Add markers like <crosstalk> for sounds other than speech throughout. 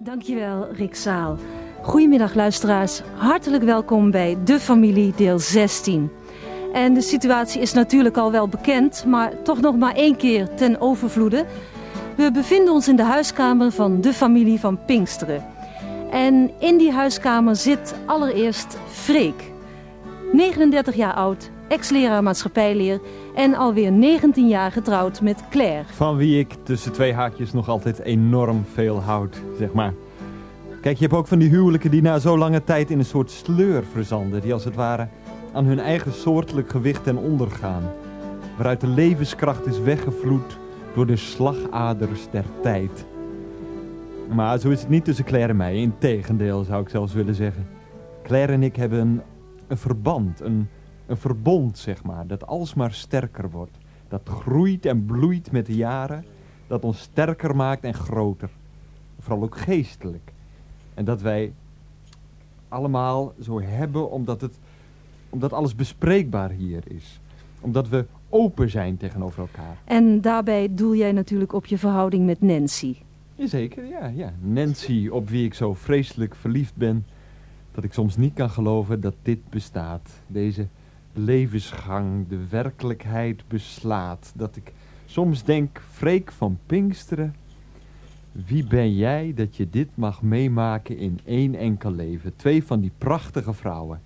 Dankjewel, Rick Zaal. Goedemiddag, luisteraars. Hartelijk welkom bij De Familie, deel 16. En de situatie is natuurlijk al wel bekend, maar toch nog maar één keer ten overvloede. We bevinden ons in de huiskamer van de familie van Pinksteren. En in die huiskamer zit allereerst Freek. 39 jaar oud, ex-leraar maatschappijleer en alweer 19 jaar getrouwd met Claire. Van wie ik tussen twee haakjes nog altijd enorm veel houd, zeg maar. Kijk, je hebt ook van die huwelijken die na zo lange tijd in een soort sleur verzanden. Die als het ware aan hun eigen soortelijk gewicht ten onder gaan. Waaruit de levenskracht is weggevloed door de slagaders der tijd. Maar zo is het niet tussen Claire en mij. Integendeel zou ik zelfs willen zeggen. Claire en ik hebben een, een verband, een, een verbond zeg maar, dat alsmaar sterker wordt. Dat groeit en bloeit met de jaren, dat ons sterker maakt en groter. Vooral ook geestelijk. En dat wij allemaal zo hebben omdat, het, omdat alles bespreekbaar hier is. Omdat we open zijn tegenover elkaar. En daarbij doel jij natuurlijk op je verhouding met Nancy. Jazeker, ja, ja. Nancy, op wie ik zo vreselijk verliefd ben... dat ik soms niet kan geloven dat dit bestaat. Deze levensgang, de werkelijkheid beslaat. Dat ik soms denk, Freek van Pinksteren... wie ben jij dat je dit mag meemaken in één enkel leven? Twee van die prachtige vrouwen.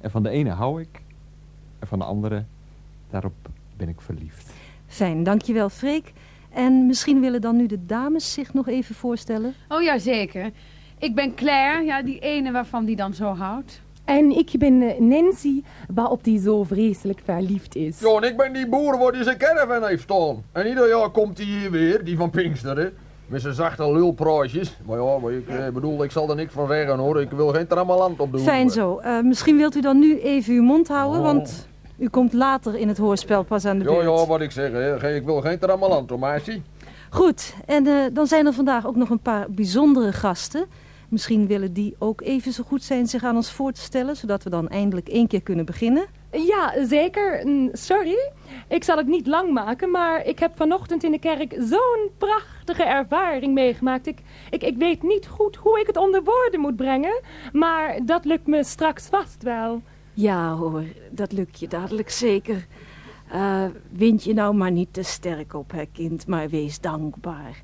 En van de ene hou ik, en van de andere, daarop ben ik verliefd. Fijn, dankjewel Freek. En misschien willen dan nu de dames zich nog even voorstellen. Oh ja, zeker. Ik ben Claire, ja, die ene waarvan die dan zo houdt. En ik ben eh, Nancy, waarop die zo vreselijk verliefd is. Ja, en ik ben die boer waar die zijn caravan heeft staan. En ieder jaar komt hij hier weer, die van Pinksteren. Met zijn zachte lulpraatjes. Maar ja, maar ik eh, bedoel, ik zal er niks van zeggen hoor. Ik wil geen trammeland op doen. Fijn zo. Eh, misschien wilt u dan nu even uw mond houden, Oh. want u komt later in het hoorspel pas aan de Ja, beurt. ja, wat ik zeg. Hè. Ik wil geen trammeland hoor, meisje. Goed, en eh, dan zijn er vandaag ook nog een paar bijzondere gasten. Misschien willen die ook even zo goed zijn zich aan ons voor te stellen, zodat we dan eindelijk één keer kunnen beginnen. Ja, zeker. Sorry, ik zal het niet lang maken, maar ik heb vanochtend in de kerk zo'n prachtige ervaring meegemaakt. Ik, ik, ik weet niet goed hoe ik het onder woorden moet brengen, maar dat lukt me straks vast wel. Ja hoor, dat lukt je dadelijk zeker. Eh wind je nou maar niet te sterk op, hè kind, maar wees dankbaar.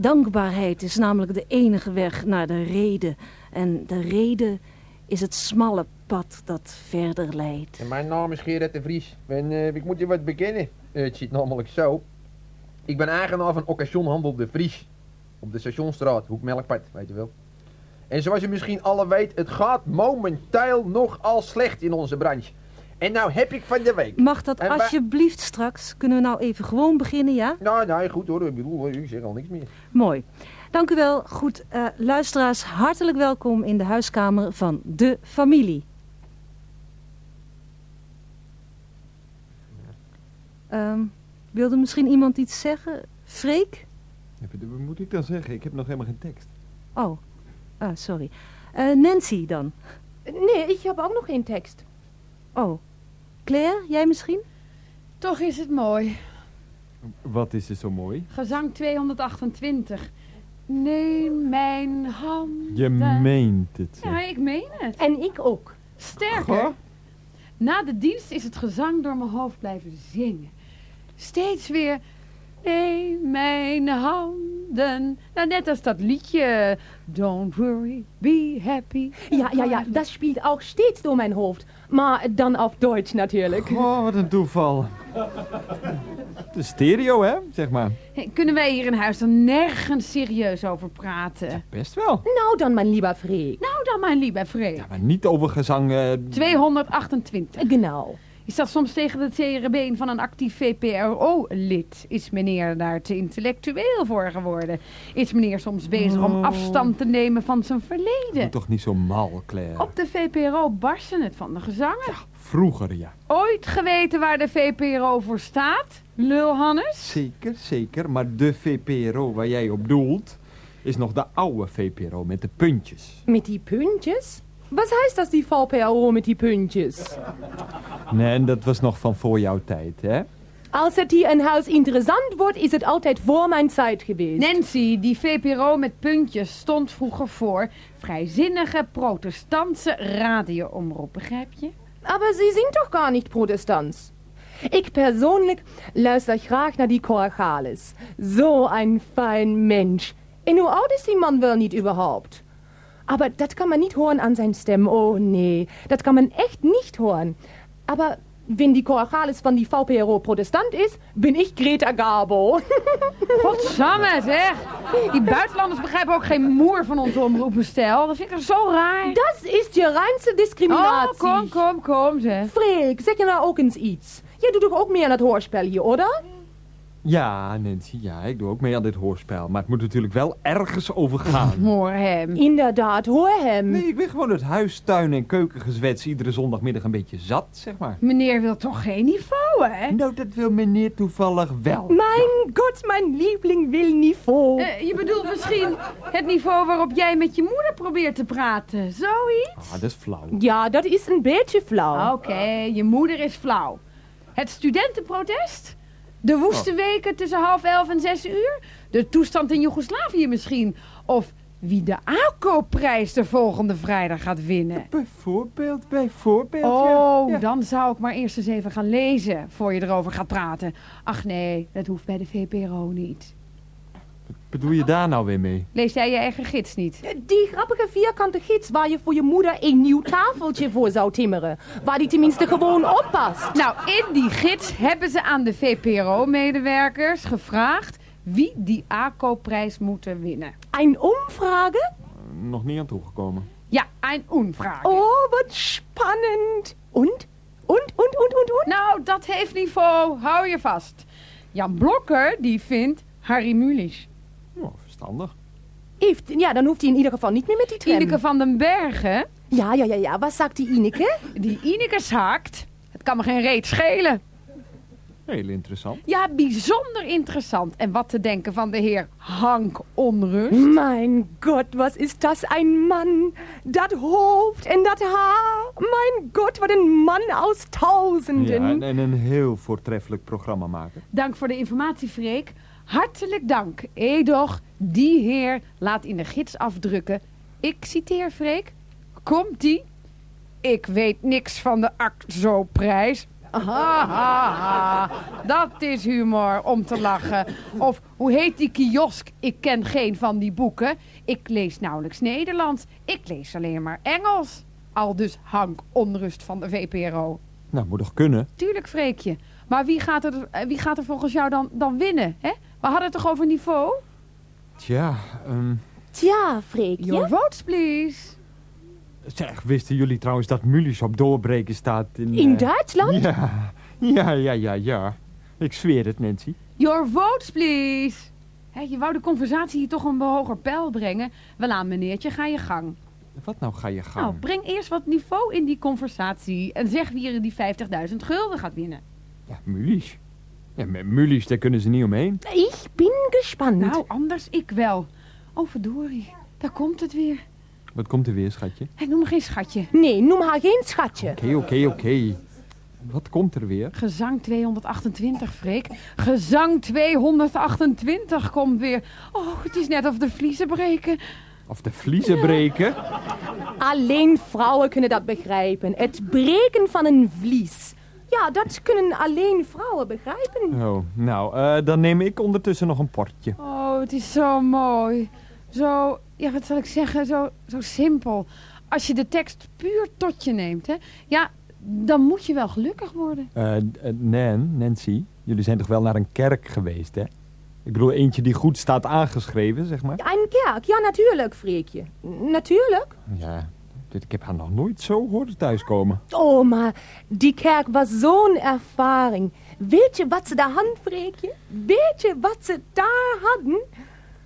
Dankbaarheid is namelijk de enige weg naar de reden. En de reden is het smalle pad dat verder leidt. En mijn naam is Gerard de Vries. En, eh, ik moet je wat bekennen. Eh, het zit namelijk zo. Ik ben eigenaar van Occasionhandel de Vries. Op de Stationstraat, Hoek Melkpad, weet je wel. En zoals u misschien alle weet, het gaat momenteel nogal slecht in onze branche. En nou heb ik van de week... Mag dat En alsjeblieft straks? Kunnen we nou even gewoon beginnen, ja? Nou, nee, goed hoor. Ik bedoel, ik zeg al niks meer. Mooi. Dank u wel. Goed, eh, luisteraars, hartelijk welkom in de huiskamer van de familie. Ehm, wilde misschien iemand iets zeggen? Freek? Wat moet ik dan zeggen? Ik heb nog helemaal geen tekst. Oh, ah, sorry. Eh, Nancy dan? Nee, ik heb ook nog geen tekst. Oh, Claire, jij misschien? Toch is het mooi. Wat is er zo mooi? Gezang 228. Neem mijn hand. Je meent het. zeg. Ja, ik meen het. En ik ook. Sterker, Goh. na de dienst is het gezang door mijn hoofd blijven zingen. Steeds weer, neem mijn handen. Nou, net als dat liedje, don't worry, be happy. Ja, ja, ja, dat speelt ook steeds door mijn hoofd. Maar dan op Duits natuurlijk. Oh, wat een toeval. De stereo, hè? Zeg maar. Kunnen wij hier in huis dan nergens serieus over praten? Best wel. Nou dan, mijn lieve Freek. Nou dan, mijn lieve Freek. Ja, maar niet over gezang... eh, 228. Genau. Je staat soms tegen de tere been van een actief VPRO-lid. Is meneer daar te intellectueel voor geworden? Is meneer soms bezig om Oh. afstand te nemen van zijn verleden? toch niet zo mal, Claire. Op de VPRO barsten het van de gezangen. Vroeger, ja. Ooit geweten waar de VPRO voor staat? Lul Hannes? Zeker, zeker. Maar de VPRO waar jij op doelt... is nog de oude VPRO met de puntjes. Met die puntjes? Was heißt das, die VPRO met die puntjes? Nee, dat was nog van voor jouw tijd, hè? Als het hier in huis interessant wordt, is het altijd voor mijn tijd geweest. Nancy, die VPRO met puntjes, stond vroeger voor vrijzinnige protestantse radioomroep, begrijp je? Aber Sie sind doch gar nicht Protestants. Ich persönlich luister graag naar die. So ein fein Mensch. En hoe oud is die man wel niet überhaupt? Aber das kann man nicht hören an sein Stem. Oh nee, das kann man echt nicht hören. Aber wenn die Corachales van die VPRO Protestant is, bin ich Greta Garbo. <laughs> Godsamme, zeg. Die buitenlanders begrijpen ook geen moer van onze omroepenstijl. Dat vind ik zo raar. Das ist je reinste Oh, discriminatie. kom, kom, kom, zeg. Freek, zeg je nou ook eens iets? Jij doet toch ook mee aan het hoorspel hier, oder? Ja, Nancy, ja, ik doe ook mee aan dit hoorspel. Maar het moet natuurlijk wel ergens over gaan. <laughs> Hoor hem. Inderdaad, hoor hem. Nee, ik ben gewoon het huis, tuin en keukengezwets iedere zondagmiddag een beetje zat, zeg maar. Meneer wil toch geen niveau, hè? Nou, dat wil meneer toevallig wel. Mijn god, mijn liebling wil niveau. Eh, je bedoelt misschien het niveau waarop jij met je moeder probeert te praten. Zoiets? Ah, dat is flauw. Ja, dat is een beetje flauw. Oké, je moeder is flauw. Het studentenprotest? De woeste weken tussen half elf en zes uur? De toestand in Joegoslavië misschien? Of wie de aankoopprijs de volgende vrijdag gaat winnen? Bijvoorbeeld, bijvoorbeeld, Oh, ja. Ja. dan zou ik maar eerst eens even gaan lezen voor je erover gaat praten. Ach nee, dat hoeft bij de VPRO niet. Bedoel je daar nou weer mee? Lees jij je eigen gids niet? Die grappige vierkante gids waar je voor je moeder een nieuw tafeltje voor zou timmeren. Waar die tenminste gewoon oppast. Nou, in die gids hebben ze aan de VPRO-medewerkers gevraagd wie die aankoopprijs moeten winnen. Een omvragen? Nog niet aan toegekomen. Ja, een Umfrage. Oh, wat spannend. Und? Und, und, und, und, und? Nou, dat heeft niveau. Hou je vast. Jan Blokker, die vindt Harry Mulisch. Verstandig. Heeft, ja, dan hoeft hij in ieder geval niet meer met die tram. Ineke van den Bergen, Ja, ja, ja, ja. Wat zegt die Ineke? die Ineke zaakt. Het kan me geen reet schelen. Heel interessant. Ja, bijzonder interessant. En wat te denken van de heer Hank Onrust. Mijn god, wat is dat een man. Dat hoofd en dat haar. Mijn god, wat een man aus Ja, tausenden. en, en een heel voortreffelijk programma maken. Dank voor de informatie, Freek. Hartelijk dank. Edoch, die heer laat in de gids afdrukken. Ik citeer Freek. Komt-ie? Ik weet niks van de ACTZO-prijs. Ha, ha, ha. Dat is humor om te lachen. Of hoe heet die kiosk? Ik ken geen van die boeken. Ik lees nauwelijks Nederlands. Ik lees alleen maar Engels. Al dus Hank Onrust van de VPRO. Nou, moet toch kunnen? Tuurlijk, Freekje. Maar wie gaat er, eh, wie gaat er volgens jou dan, dan winnen? Hè? We hadden het toch over niveau? Tja, ehm, Tja, Freekje. Your votes, please. zeg, wisten jullie trouwens dat Mulisch op doorbreken staat in... In eh, Duitsland? Ja, ja, ja, ja, ja. Ik zweer het, Nancy. Your votes, please. Hè, je wou de conversatie hier toch een hoger pijl brengen. Wel aan, meneertje, ga je gang. Wat nou ga je gang? Nou, breng eerst wat niveau in die conversatie. En zeg wie er die 50.000 gulden gaat winnen. Ja, Mulisch. Ja, met Mulisch, daar kunnen ze niet omheen. Ik ben gespannt. Nou, anders ik wel. Oh, verdorie. Daar komt het weer. Wat komt er weer, schatje? Hé, noem me geen schatje. Nee, noem haar geen schatje. Oké, oké, oké. Wat komt er weer? Gezang 228, Freek. Gezang 228 komt weer. Oh, het is net of de vliezen breken. Of de vliezen breken? Alleen vrouwen kunnen dat begrijpen. Het breken van een vlies. Ja, dat kunnen alleen vrouwen begrijpen. Oh, nou, eh, dan neem ik ondertussen nog een portje. Oh, het is zo mooi. Zo, ja, wat zal ik zeggen, zo, zo simpel. Als je de tekst puur tot je neemt, hè. Ja, dan moet je wel gelukkig worden. Eh, eh, Nan, Nancy, jullie zijn toch wel naar een kerk geweest, hè? Ik bedoel, eentje die goed staat aangeschreven, zeg maar. Een kerk, ja natuurlijk, Freekje. Natuurlijk. Ja, ik heb haar nog nooit zo horen thuiskomen. Oh, maar die kerk was zo'n ervaring. Weet je wat ze daar hadden, Freekje? Weet je wat ze daar hadden?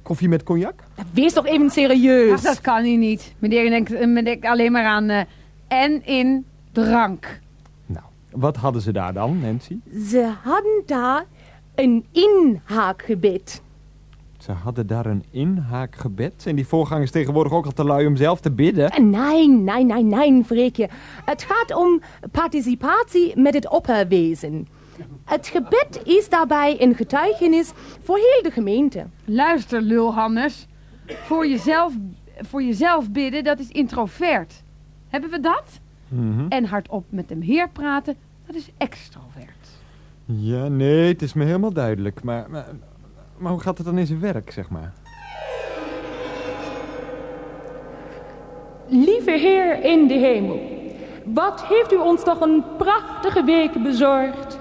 Koffie met cognac? Wees toch even serieus. Ach, dat kan hij niet. Meneer denkt, eh, men denkt alleen maar aan eh, en in drank. Nou, wat hadden ze daar dan, Nancy? Ze hadden daar een inhaakgebed. Ze hadden daar een inhaakgebed. Zijn die voorgangers tegenwoordig ook al te lui om zelf te bidden? Nee, nee, nee, nee, Freekje. Het gaat om participatie met het opperwezen. Het gebed is daarbij een getuigenis voor heel de gemeente. Luister, lul Hannes. Voor jezelf, voor jezelf bidden, dat is introvert. Hebben we dat? Mhm. En hardop met hem heer praten, dat is extrovert. Ja, nee, het is me helemaal duidelijk. Maar, maar, maar hoe gaat het dan in zijn werk, zeg maar? Lieve Heer in de hemel, wat heeft u ons toch een prachtige week bezorgd.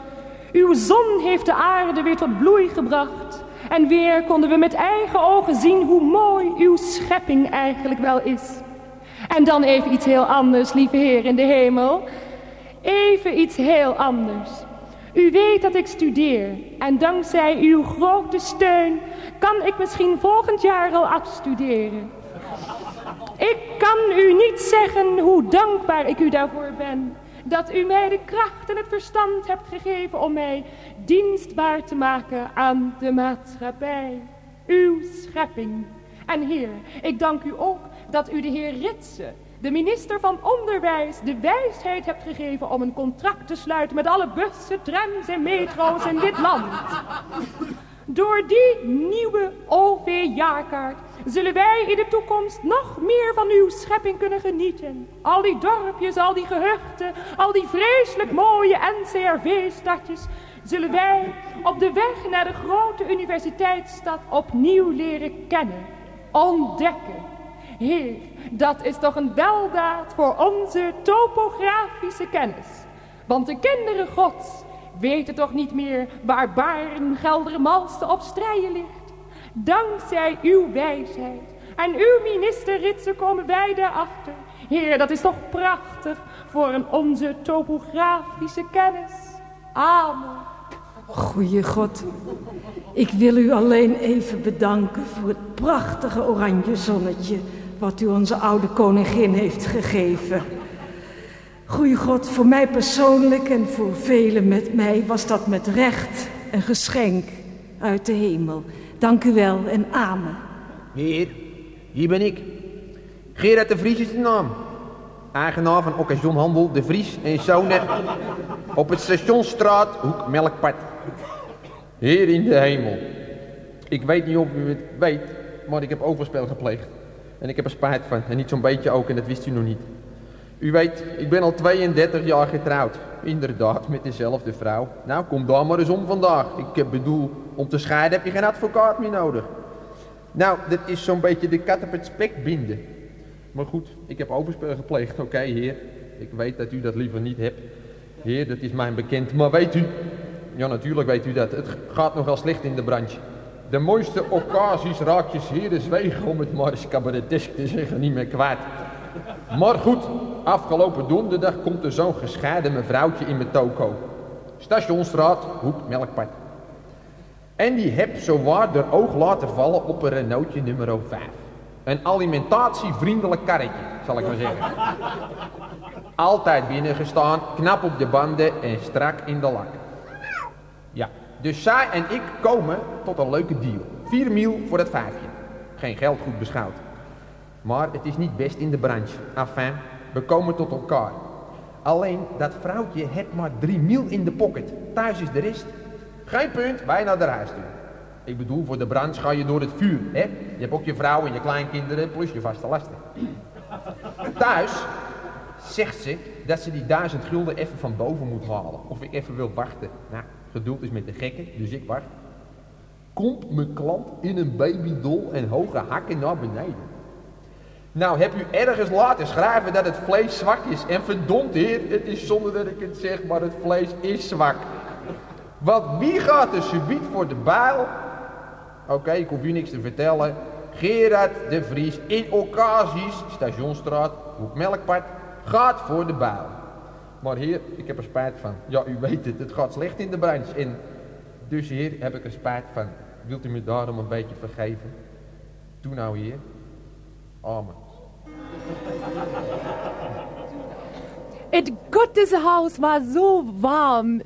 Uw zon heeft de aarde weer tot bloei gebracht. En weer konden we met eigen ogen zien hoe mooi uw schepping eigenlijk wel is. En dan even iets heel anders, lieve Heer in de hemel. Even iets heel anders. U weet dat ik studeer en dankzij uw grote steun kan ik misschien volgend jaar al afstuderen. Ik kan u niet zeggen hoe dankbaar ik u daarvoor ben. Dat u mij de kracht en het verstand hebt gegeven om mij dienstbaar te maken aan de maatschappij. Uw schepping. En heer, ik dank u ook dat u de heer Ritsen, de minister van Onderwijs, de wijsheid hebt gegeven om een contract te sluiten met alle bussen, trams en metro's in dit land. Door die nieuwe OV-jaarkaart zullen wij in de toekomst nog meer van uw schepping kunnen genieten. Al die dorpjes, al die gehuchten, al die vreselijk mooie NCRV-stadjes zullen wij op de weg naar de grote universiteitsstad opnieuw leren kennen, ontdekken. Heer, dat is toch een weldaad voor onze topografische kennis. Want de kinderen gods weten toch niet meer waar Baren, Geldermalsen op strijen ligt. Dankzij uw wijsheid en uw minister Ritsen komen wij daarachter. Heer, dat is toch prachtig voor een onze topografische kennis. Amen. Goeie God, ik wil u alleen even bedanken voor het prachtige oranje zonnetje wat u onze oude koningin heeft gegeven. Goeie God, voor mij persoonlijk en voor velen met mij was dat met recht een geschenk uit de hemel. Dank u wel en amen. Heer, hier ben ik. Gerard de Vries is de naam. Eigenaar van Occasionhandel De Vries en Zonen op het Stationsstraat, Hoek Melkpad. Heer in de hemel. Ik weet niet of u het weet, maar ik heb overspel gepleegd. En ik heb er spijt van. En niet zo'n beetje ook, en dat wist u nog niet. U weet, ik ben al 32 jaar getrouwd. Inderdaad, met dezelfde vrouw. Nou, kom daar maar eens om vandaag. Ik eh, bedoel, om te scheiden heb je geen advocaat meer nodig. Nou, dat is zo'n beetje de kat op het spek binden. Maar goed, ik heb overspel gepleegd. Oké, heer. Ik weet dat u dat liever niet hebt. Heer, dat is mij bekend. Maar weet u... Ja, natuurlijk weet u dat. Het gaat nogal slecht in de branche. De mooiste occasies raak je heren zwegen om het maar eens te zeggen niet meer kwijt. Maar goed, afgelopen donderdag komt er zo'n gescheiden mevrouwtje in mijn toko. Stationsstraat, hoek, melkpad. En die heb zowaar de oog laten vallen op een Renaultje nummer 5. Een alimentatievriendelijk karretje, zal ik maar zeggen. Altijd binnengestaan, knap op de banden en strak in de lak. Dus zij en ik komen tot een leuke deal. 4 mil voor dat vijfje. Geen geld goed beschouwd. Maar het is niet best in de branche. Enfin, we komen tot elkaar. Alleen, dat vrouwtje heeft maar 3 mil in de pocket. Thuis is de rest. Geen punt, wij naar de huis toe. Ik bedoel, voor de branche ga je door het vuur, hè? Je hebt ook je vrouw en je kleinkinderen, plus je vaste lasten. Thuis zegt ze dat ze die duizend gulden even van boven moet halen. Of ik even wil wachten. Nou, geduld is met de gekken, dus ik wacht. Komt mijn klant in een babydol en hoge hakken naar beneden. Nou, heb u ergens laten schrijven dat het vlees zwak is. En verdomd heer, het is zonder dat ik het zeg, maar het vlees is zwak. Want wie gaat er subiet voor de bijl? Oké, ik hoef u niks te vertellen. Gerard de Vries in occasions, Stationstraat, Hoek Melkpad, gaat voor de bijl. Maar heer, ik heb er spijt van. Ja, u weet het, het gaat slecht in de branche. En dus heer, heb ik er spijt van. Wilt u me daarom een beetje vergeven? Doe nou heer. Amen. <laughs> Het Gotteshaus war so warm,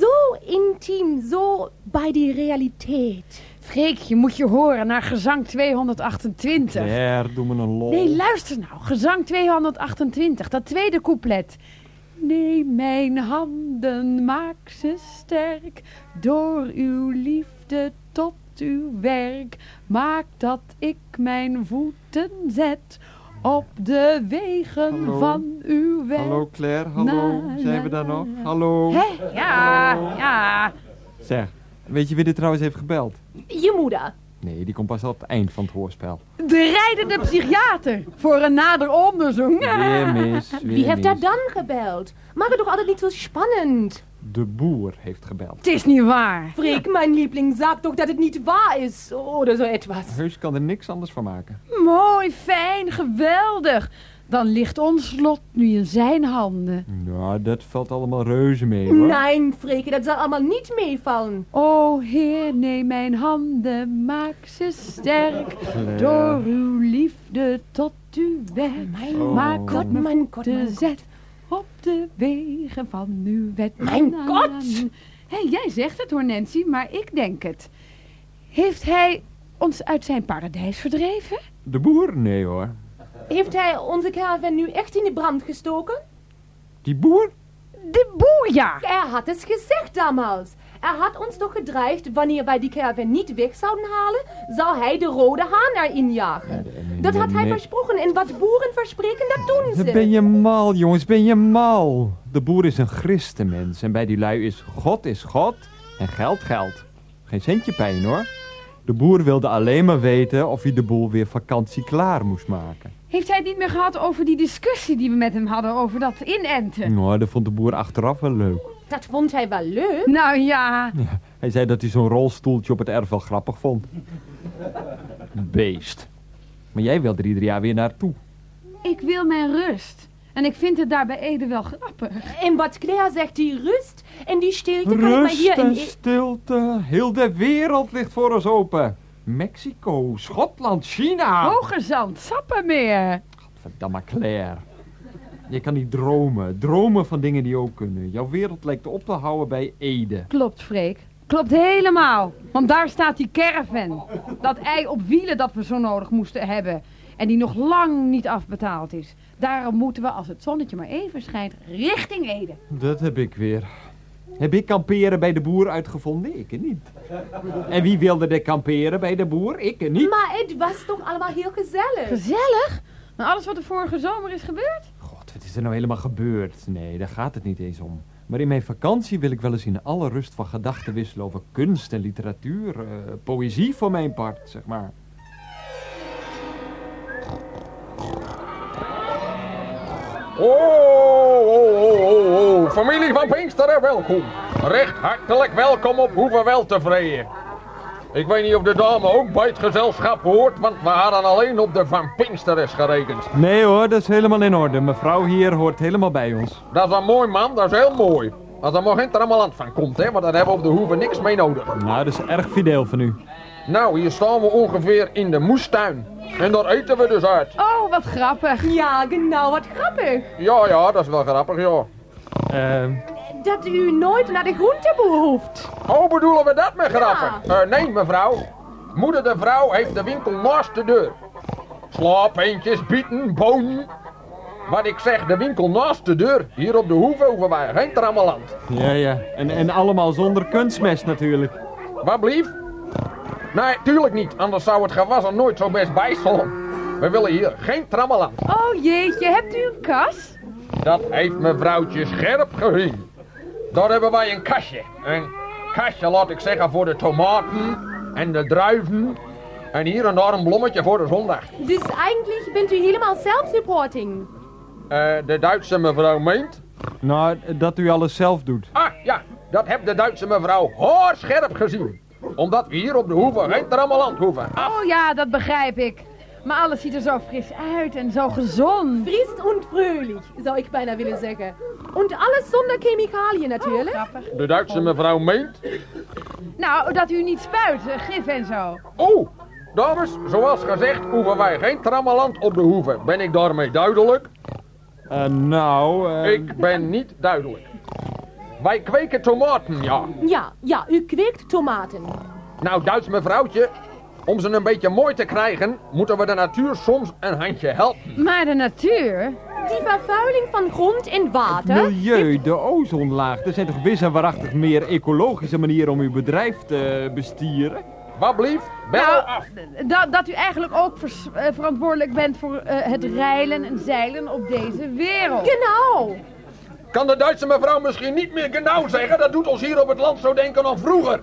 so intiem, so bei die Realität. Freek, je moet je horen naar gezang 228. Ja, doe me een lol. Nee, luister nou. Gezang 228, dat tweede couplet. Neem mijn handen, maak ze sterk. Door uw liefde tot uw werk. Maak dat ik mijn voeten zet op de wegen Hallo? van uw werk. Hallo Claire, hallo. Na, Zijn we na, daar nog? na. Hallo. Hé, ja, ja. Zeg, weet je wie er trouwens heeft gebeld? Je moeder. Nee, die komt pas op het eind van het hoorspel. De rijdende psychiater voor een nader onderzoek. Weer mis, <laughs> weer Wie heeft daar mis. dan gebeld? Maak het toch altijd niet zo spannend? De boer heeft gebeld. Het is niet waar. Freek, mijn liebling, sag toch dat het niet waar is. Oder zo etwas. Heus kan er niks anders van maken. Mooi, fijn, geweldig. Dan ligt ons lot nu in zijn handen. Nou, dat valt allemaal reuze mee hoor. Nein, Freke, dat zal allemaal niet meevallen. O Heer, neem mijn handen, maak ze sterk. Claire. Door uw liefde tot uw werk. Mijn Oh. Maak god, mijn god, de zet op de wegen van uw wet. Mijn god! Hé, jij zegt het hoor Nancy, maar ik denk het. Heeft hij ons uit zijn paradijs verdreven? De boer? Nee hoor. Heeft hij onze caravan nu echt in de brand gestoken? Die boer? De boer, ja. Er had es gezegd damals. Er had ons toch gedreigd, wanneer wij die caravan niet weg zouden halen, zou hij de rode haan erin jagen. Dat had hij Nee. versprochen en wat boeren verspreken, dat doen ze. Ben je mal, jongens, ben je mal. De boer is een christenmens en bij die lui is God is God en geld geld. Geen centje pijn hoor. De boer wilde alleen maar weten of hij de boel weer vakantie klaar moest maken. Heeft hij het niet meer gehad over die discussie die we met hem hadden over dat inenten? Nou, dat vond de boer achteraf wel leuk. Dat vond hij wel leuk. Nou ja, Hij zei dat hij zo'n rolstoeltje op het erf wel grappig vond. Beest. Maar jij wilde er ieder jaar weer naartoe. ik wil mijn rust. En ik vind het daar bij Ede wel grappig. En wat Claire zegt, die rust en die stilte kan ik maar Rust hier en in... stilte. Heel de wereld ligt voor ons open. Mexico, Schotland, China. Hogerzand, Sappemeer. Verdamme Claire. Je kan niet dromen. Dromen van dingen die ook kunnen. Jouw wereld lijkt op te houden bij Ede. Klopt, Freek. Klopt helemaal. Want daar staat die caravan. Dat ei op wielen dat we zo nodig moesten hebben. En die nog lang niet afbetaald is. Daarom moeten we, als het zonnetje maar even schijnt, richting Ede. Dat heb ik weer. Heb ik kamperen bij de boer uitgevonden? Ik niet. En wie wilde er kamperen bij de boer? Ik niet. Maar het was toch allemaal heel gezellig. Gezellig? Nou, alles wat er vorige zomer is gebeurd? God, wat is er nou helemaal gebeurd? Nee, daar gaat het niet eens om. Maar in mijn vakantie wil ik wel eens in alle rust van gedachten wisselen over kunst en literatuur. eh, poëzie voor mijn part, zeg maar. Oh, oh, oh, oh. Familie van Pinksteren, welkom. Recht hartelijk welkom op Hoeve Weltevreden. Ik weet niet of de dame ook bij het gezelschap hoort, want we hadden alleen op de Van Pinksterens gerekend. Nee hoor, dat is helemaal in orde. Mevrouw hier hoort helemaal bij ons. Dat is een mooi man, dat is heel mooi. Als er maar geen trammeland van komt, hè, want daar hebben we op de Hoeve niks mee nodig. Nou, dat is erg fideel van u. Nou, hier staan we ongeveer in de moestuin. En daar eten we dus uit. Oh, wat grappig. Ja, genau, wat grappig. Ja, ja, dat is wel grappig, ja. Eh, Dat u nooit naar de groenteboer hoeft. Oh, bedoelen we dat met grappig? Eh, nee, mevrouw. Moeder de vrouw heeft de winkel naast de deur. Slaapeentjes, bieten, bonen. Wat ik zeg, de winkel naast de deur. Hier op de hoeve hoeven wij geen trammeland. ja, ja. En, en allemaal zonder kunstmest natuurlijk. Wat blief? Nee, tuurlijk niet. Anders zou het gewas er nooit zo best bij staan. We willen hier geen trammeland. Oh jeetje, hebt u een kas? Dat heeft mevrouwtje scherp gezien. Daar hebben wij een kastje. Een kastje, laat ik zeggen, voor de tomaten en de druiven. En hier en daar een blommetje voor de zondag. Dus eigenlijk bent u helemaal self-supporting. Eh, de Duitse mevrouw meent. Nou, dat u alles zelf doet. Ah, ja, dat heeft de Duitse mevrouw haarscherp gezien. Omdat we hier op de hoeve geen trammeland hoeven. Ah, Oh ja, dat begrijp ik. Maar alles ziet er zo fris uit en zo gezond. Fris und fröhlich, zou ik bijna willen zeggen. En alles zonder chemicaliën natuurlijk. Grappig. de Duitse mevrouw meent. Nou, dat u niet spuit, eh, gif en zo. Oh, dames, zoals gezegd hoeven wij geen trammeland op de hoeve. Ben ik daarmee duidelijk? Eh, nou, eh, Ik ben niet duidelijk. Wij kweken tomaten, ja. Ja, ja, u kweekt tomaten. Nou, Duits mevrouwtje, om ze een beetje mooi te krijgen, moeten we de natuur soms een handje helpen. Maar de natuur, Die vervuiling van grond en water... Milieu, de ozonlaag. Er zijn toch wis en waarachtig meer ecologische manieren om uw bedrijf te bestieren? Wat blief? Bel Nou, af. dat, dat u eigenlijk ook vers- eh, verantwoordelijk bent voor eh, het reilen en zeilen op deze wereld. Genau. Kan de Duitse mevrouw misschien niet meer genau zeggen? Dat doet ons hier op het land zo denken als vroeger.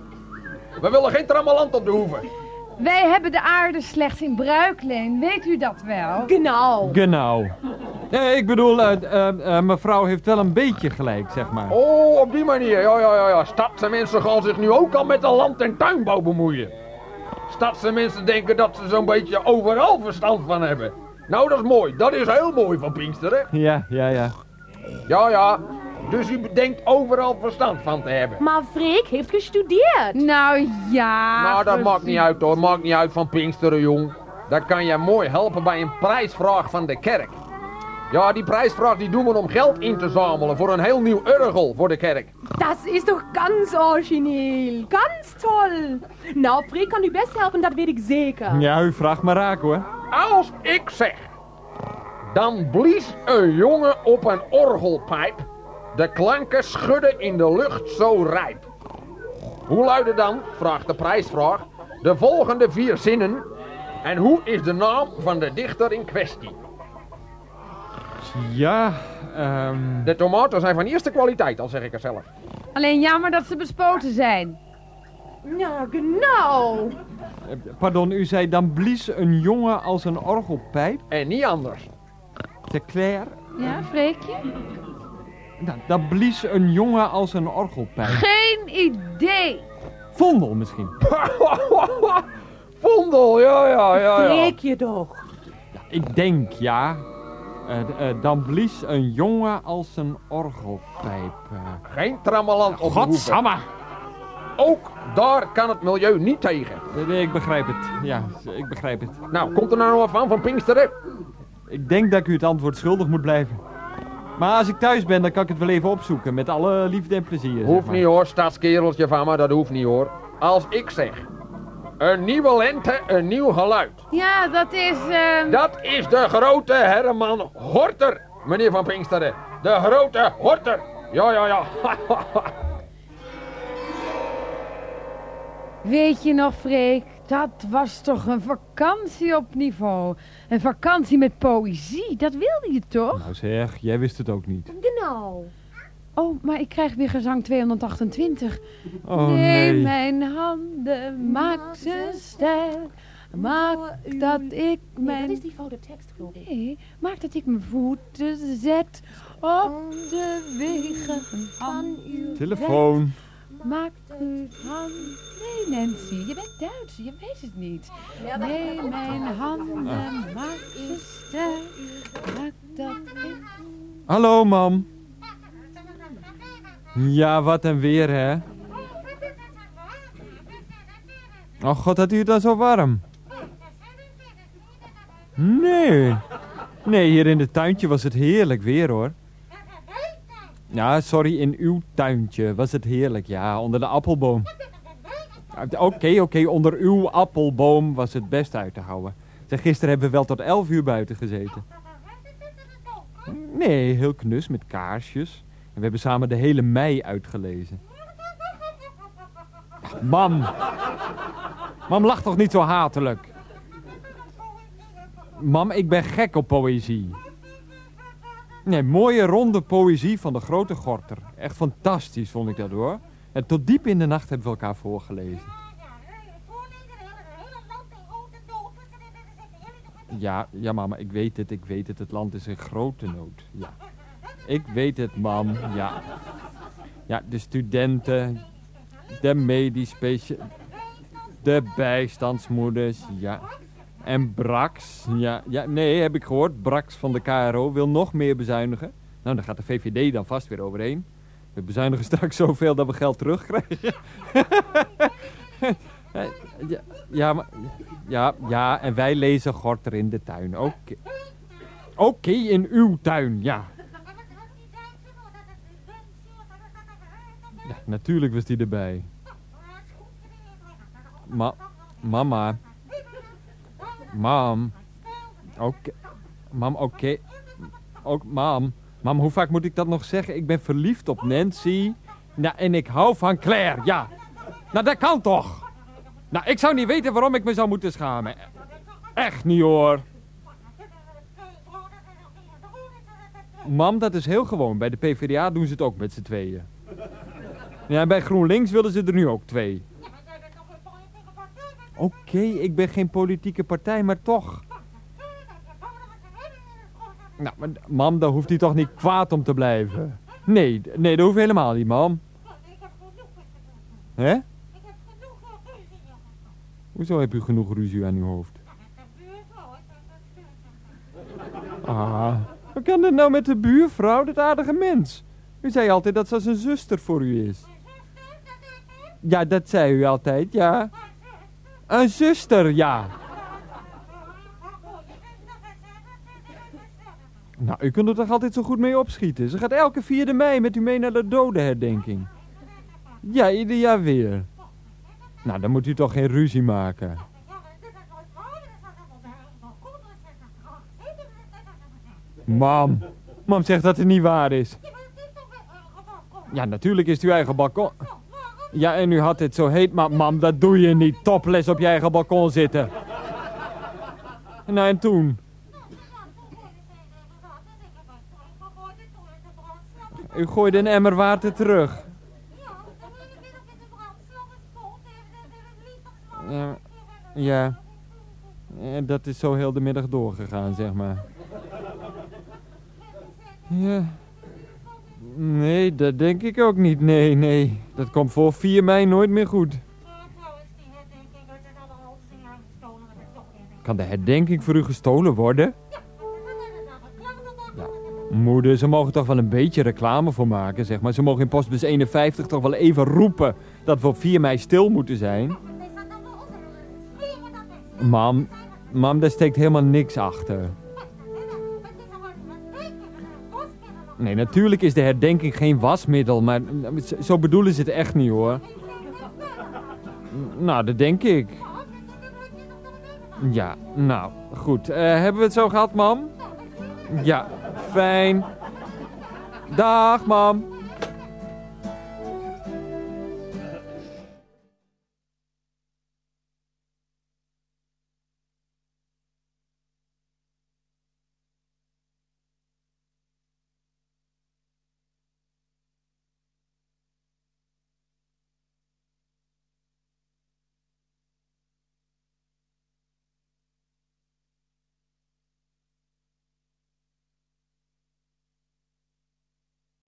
We willen geen trammeland op de hoeven. Wij hebben de aarde slechts in bruikleen, weet u dat wel? Genau. Genau. Nee, ik bedoel, eh, eh, eh, mevrouw heeft wel een beetje gelijk, zeg maar. Oh, op die manier. Ja, ja, ja, ja. Stadse mensen gaan zich nu ook al met de land- en tuinbouw bemoeien. Stadse mensen denken dat ze zo'n beetje overal verstand van hebben. Nou, dat is mooi. Dat is heel mooi van Pinksteren. Ja, ja, ja. Ja, ja. Dus u denkt overal verstand van te hebben. Maar Freek heeft gestudeerd. Nou ja. nou, dat maakt niet uit hoor. Maakt niet uit van Pinksteren, jong. Dat kan je mooi helpen bij een prijsvraag van de kerk. Ja, die prijsvraag die doen we om geld in te zamelen voor een heel nieuw orgel voor de kerk. Das ist doch ganz origineel. Ganz toll. Nou, Freek kan u best helpen, dat weet ik zeker. Ja, u vraagt maar raak hoor. Als ik zeg, dan blies een jongen op een orgelpijp. De klanken schudden in de lucht zo rijp. Hoe luiden dan, vraagt de prijsvraag, de volgende vier zinnen? En hoe is de naam van de dichter in kwestie? Ja, ehm... De tomaten zijn van eerste kwaliteit, al zeg ik er zelf. Alleen jammer dat ze bespoten zijn. Ja, genau. eh, Pardon, u zei dan blies een jongen als een orgelpijp? En niet anders. Te Claire? Ja, Freekje? Nou, dan blies een jongen als een orgelpijp. Geen idee. Vondel misschien. <laughs> Vondel, ja, ja, ja, ja. Freek je toch. Ik denk ja. Eh, eh, dan blies een jongen als een orgelpijp. eh. Geen trammeland op. Godsamme! Ook daar kan het milieu niet tegen. Nee, nee, ik begrijp het. Ja, ik begrijp het. Nou, komt er nou nog wat van, van Pinksteren? Ik denk dat ik u het antwoord schuldig moet blijven. Maar als ik thuis ben, dan kan ik het wel even opzoeken. Met alle liefde en plezier. zeg Hoeft maar. niet hoor, stadskereltje van me, dat hoeft niet hoor. Als ik zeg, een nieuwe lente, een nieuw geluid. Ja, dat is... ehm, Dat is de grote Herman Horter, meneer van Pinksteren. De grote Horter. Ja, ja, ja. <laughs> Weet je nog, Freek? Dat was toch een vakantie op niveau. Een vakantie met poëzie, dat wilde je toch? Nou zeg, jij wist het ook niet. Genau. Oh, maar ik krijg weer gezang 228. Oh Neem nee. mijn handen, maak ze sterk. Maak dat ik mijn... Dat is die foute tekst, geloof ik. Nee, maak dat ik mijn voeten zet op de wegen van uw Telefoon. Maak uw hand... Nee, Nancy, je bent Duits, je weet het niet. Neem mijn handen, maak ze sterk. Maak dat ik... Hallo, mam. Ja, wat een weer, hè? Oh god, had u het dan zo warm? Nee. Nee, hier in het tuintje was het heerlijk weer, hoor. Ja, sorry, in uw tuintje was het heerlijk, ja, onder de appelboom. Ja, Oké, oké, onder uw appelboom was het best uit te houden. Zeg, gisteren hebben we wel tot elf uur buiten gezeten. Nee, heel knus met kaarsjes. En we hebben samen de hele mei uitgelezen. Mam. Mam, lach toch niet zo hatelijk. Mam, ik ben gek op poëzie. Nee, mooie ronde poëzie van de grote Gorter. Echt fantastisch vond ik dat hoor. En tot diep in de nacht hebben we elkaar voorgelezen. Ja, ja mama, ik weet het, ik weet het. Het land is in grote nood. Ja. Ik weet het, mam. Ja. Ja, de studenten, de medisch de bijstandsmoeders, ja. En Brax, ja, ja, nee, heb ik gehoord. Brax van de KRO wil nog meer bezuinigen. Nou, daar gaat de VVD dan vast weer overheen. We bezuinigen <laughs> straks zoveel dat we geld terugkrijgen. ja, <laughs> ja, maar, ja, ja, en wij lezen Gorter in de tuin. Oké. In uw tuin, ja. Ja, natuurlijk was die erbij. Ma mama. Mam. Oké. Mam, oké. ook, mam. Mam, hoe vaak moet ik dat nog zeggen? Ik ben verliefd op Nancy. Nou, en ik hou van Claire, ja. Nou, dat kan toch? Nou, ik zou niet weten waarom ik me zou moeten schamen. Echt niet, hoor. Mam, dat is heel gewoon. Bij de PvdA doen ze het ook met z'n tweeën. Ja, en bij GroenLinks willen ze er nu ook twee. Oké, ik ben geen politieke partij, maar toch. Nou, maar, mam, daar hoeft hij toch niet kwaad om te blijven. Nee, nee, dat hoeft helemaal niet, mam. Hè? Hoezo heb u genoeg ruzie aan uw hoofd? Ah, wat kan dit nou met de buurvrouw, dat aardige mens? U zei altijd dat ze een zuster voor u is. Ja, dat zei u altijd, ja. Een zuster, ja. Nou, u kunt er toch altijd zo goed mee opschieten. Ze gaat elke 4e mei met u mee naar de dodenherdenking. Ja, ieder jaar weer. Nou, dan moet u toch geen ruzie maken. Mam, mam zegt dat het niet waar is. Ja, natuurlijk is het uw eigen balkon. Ja, en u had het zo heet, maar mam, dat doe je niet. Topless op je eigen balkon zitten. Nou, en toen? U gooide een emmer water terug. Ja, ja. En dat is zo heel de middag doorgegaan, zeg maar. Ja. Nee, dat denk ik ook niet. Nee, nee. Dat komt voor 4 mei nooit meer goed. Kan de herdenking voor u gestolen worden? Moeder, ze mogen toch wel een beetje reclame voor maken, zeg maar. Ze mogen in postbus 51 toch wel even roepen dat we op 4 mei stil moeten zijn. Mam, mam, daar steekt helemaal niks achter. Nee, natuurlijk is de herdenking geen wasmiddel, maar zo bedoelen ze het echt niet hoor. Nou, dat denk ik. Ja, nou, goed. Uh, hebben we het zo gehad, mam? Ja, fijn. Dag, mam.